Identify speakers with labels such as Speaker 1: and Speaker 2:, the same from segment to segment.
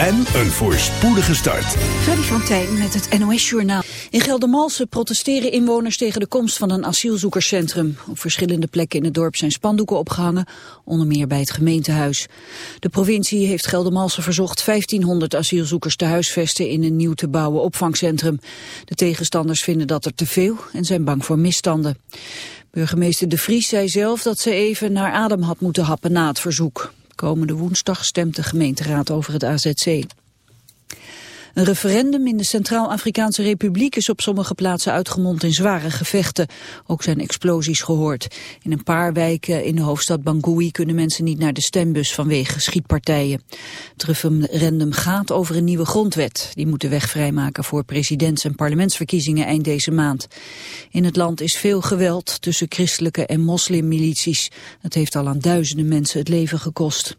Speaker 1: en een voorspoedige start.
Speaker 2: Freddy van Tijn met het NOS-journaal. In Geldermalsen protesteren inwoners tegen de komst van een asielzoekerscentrum. Op verschillende plekken in het dorp zijn spandoeken opgehangen, onder meer bij het gemeentehuis. De provincie heeft Geldermalsen verzocht 1500 asielzoekers te huisvesten in een nieuw te bouwen opvangcentrum. De tegenstanders vinden dat er te veel en zijn bang voor misstanden. Burgemeester De Vries zei zelf dat ze even naar adem had moeten happen na het verzoek. Komende woensdag stemt de gemeenteraad over het AZC. Een referendum in de Centraal-Afrikaanse Republiek is op sommige plaatsen uitgemond in zware gevechten. Ook zijn explosies gehoord. In een paar wijken in de hoofdstad Bangui kunnen mensen niet naar de stembus vanwege schietpartijen. Het referendum gaat over een nieuwe grondwet. Die moet de weg vrijmaken voor presidents- en parlementsverkiezingen eind deze maand. In het land is veel geweld tussen christelijke en moslimmilities. Het heeft al aan duizenden mensen het leven gekost.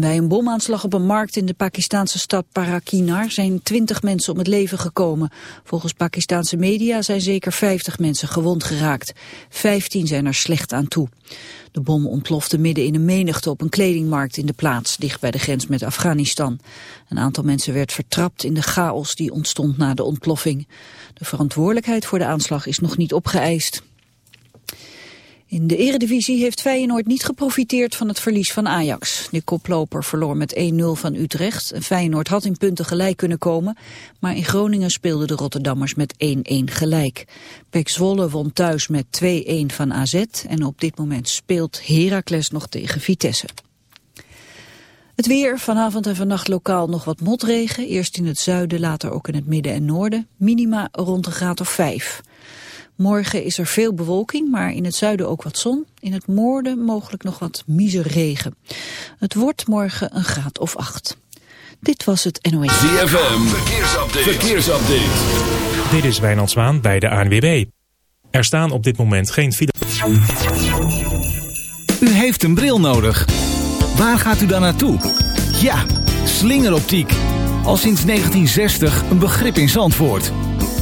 Speaker 2: Bij een bomaanslag op een markt in de Pakistanse stad Parakinar zijn twintig mensen om het leven gekomen. Volgens Pakistanse media zijn zeker 50 mensen gewond geraakt. 15 zijn er slecht aan toe. De bom ontplofte midden in een menigte op een kledingmarkt in de plaats, dicht bij de grens met Afghanistan. Een aantal mensen werd vertrapt in de chaos die ontstond na de ontploffing. De verantwoordelijkheid voor de aanslag is nog niet opgeëist. In de eredivisie heeft Feyenoord niet geprofiteerd van het verlies van Ajax. De koploper verloor met 1-0 van Utrecht. Feyenoord had in punten gelijk kunnen komen, maar in Groningen speelden de Rotterdammers met 1-1 gelijk. Pek Zwolle won thuis met 2-1 van AZ en op dit moment speelt Heracles nog tegen Vitesse. Het weer, vanavond en vannacht lokaal nog wat motregen. Eerst in het zuiden, later ook in het midden en noorden. Minima rond een graad of 5. Morgen is er veel bewolking, maar in het zuiden ook wat zon. In het noorden mogelijk nog wat regen. Het wordt morgen een graad of acht. Dit was het NOS.
Speaker 1: ZFM, verkeersupdate. verkeersupdate.
Speaker 3: Dit is Wijnand Zwaan bij de ANWB. Er staan op dit moment geen file.
Speaker 4: U heeft een bril nodig. Waar gaat u dan naartoe? Ja, slingeroptiek. Al sinds 1960 een begrip in Zandvoort.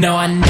Speaker 5: No, I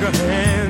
Speaker 6: take a hand.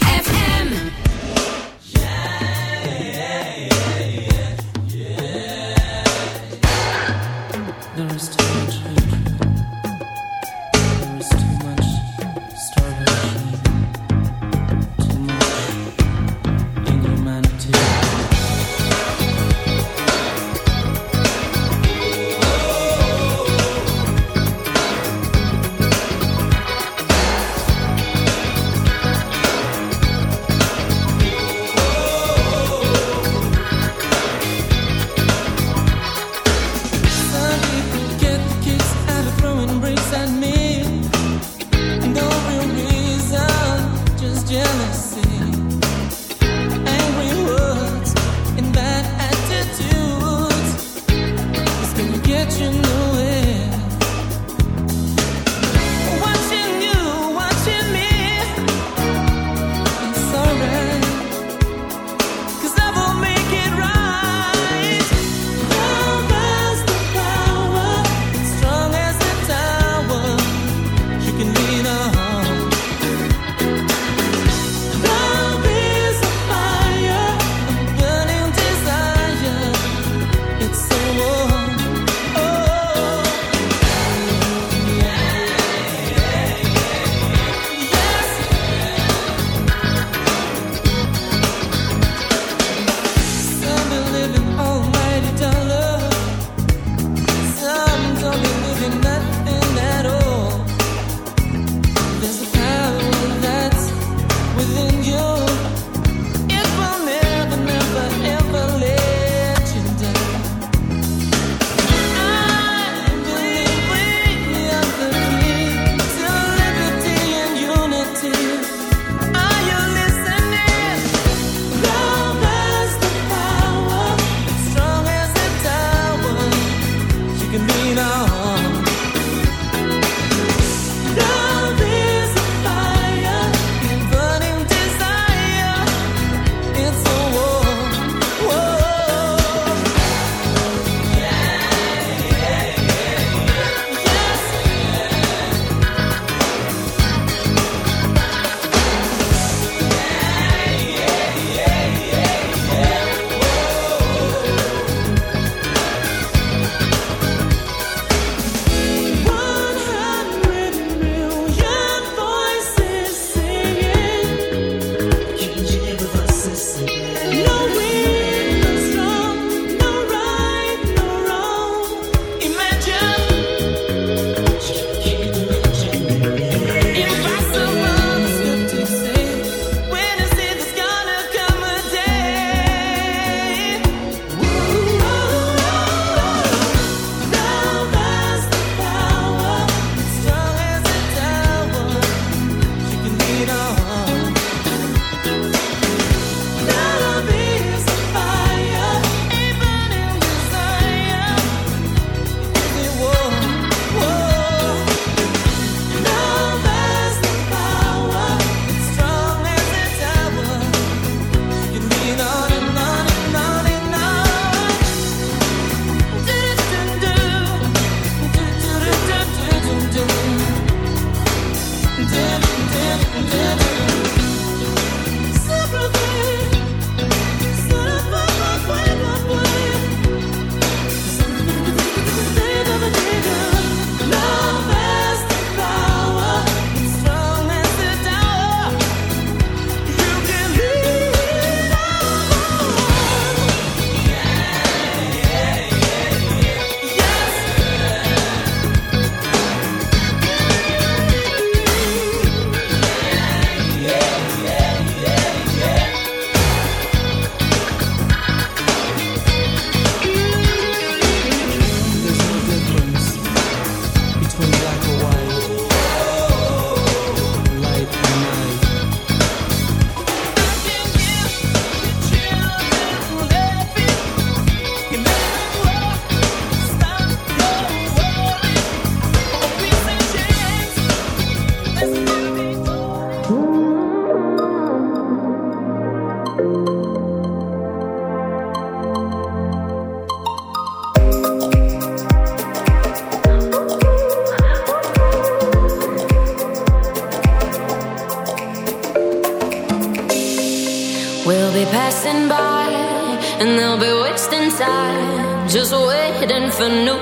Speaker 6: never knew.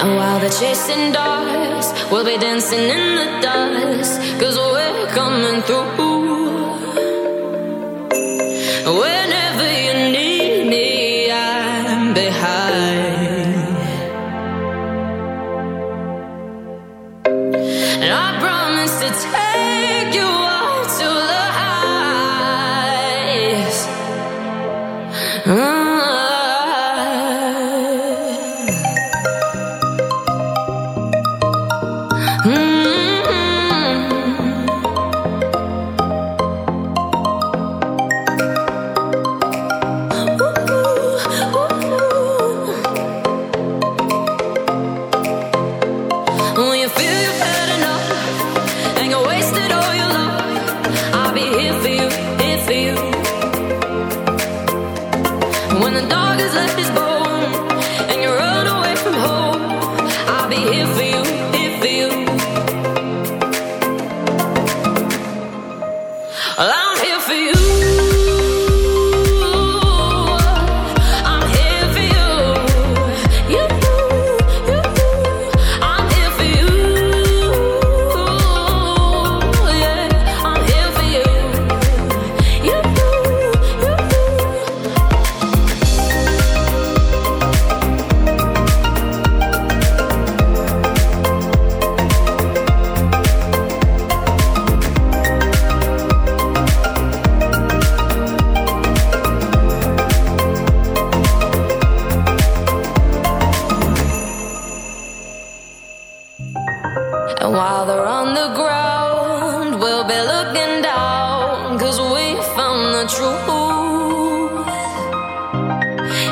Speaker 6: And
Speaker 7: while they're chasing dogs, we'll be dancing in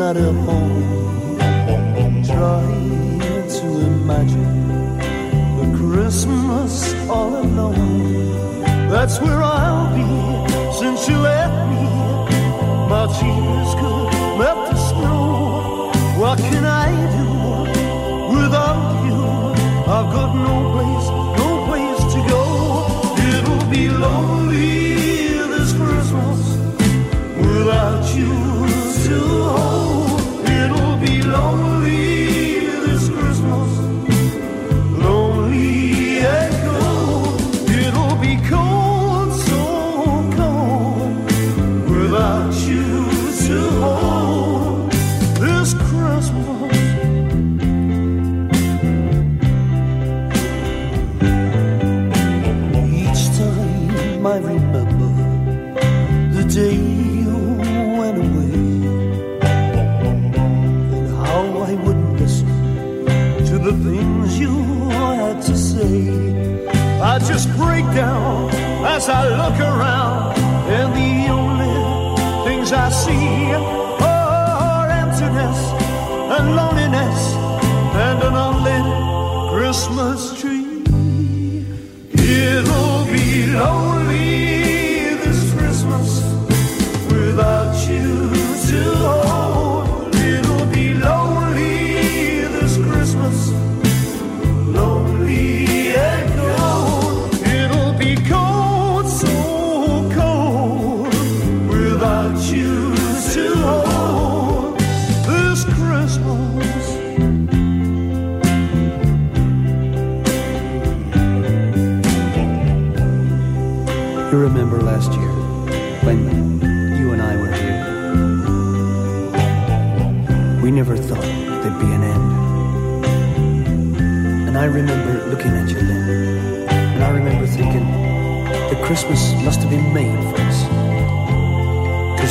Speaker 8: Not a home. Try to imagine a Christmas all alone. That's where I'll be since you left me. My tears could melt the snow. What can I do without you? I've got no just break down as I look around, and the only things I see are emptiness and loneliness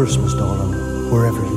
Speaker 8: Christmas, darling, wherever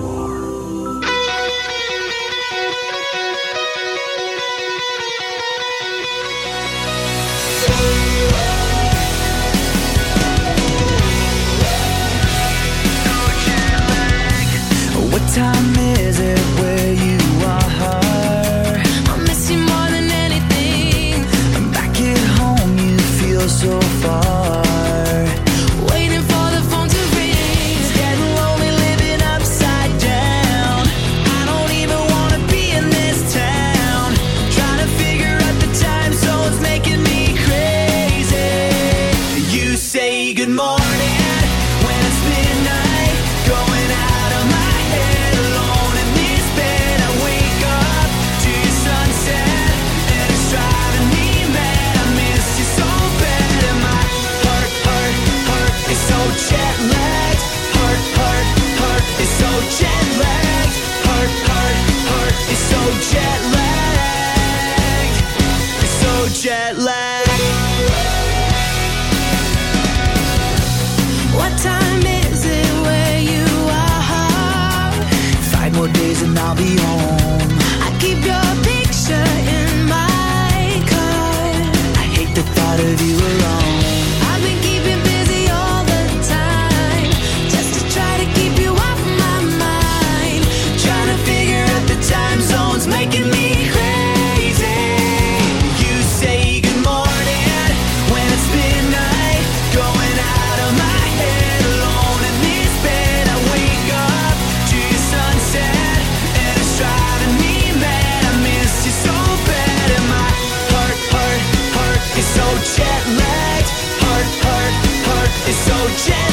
Speaker 9: change.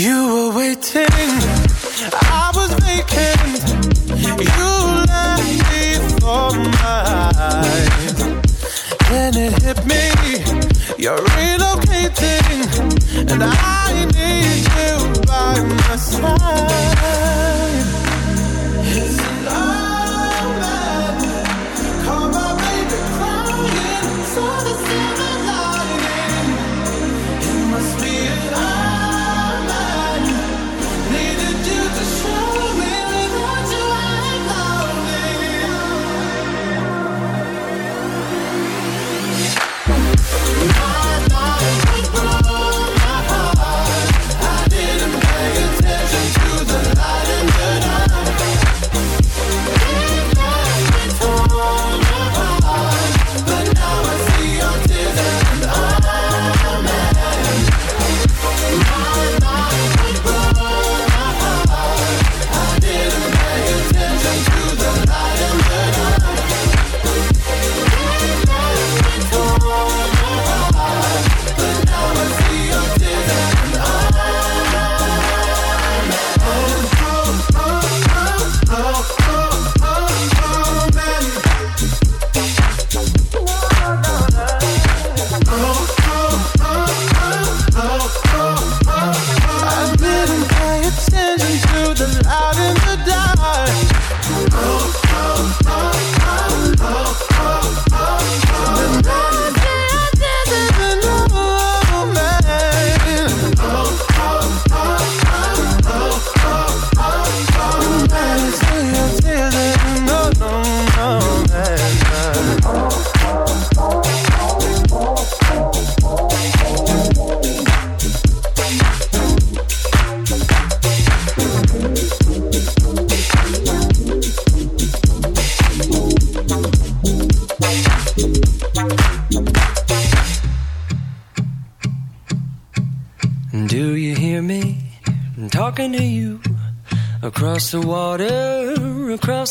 Speaker 9: You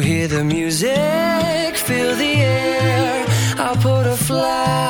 Speaker 10: hear the music, feel the air. I'll put a fly.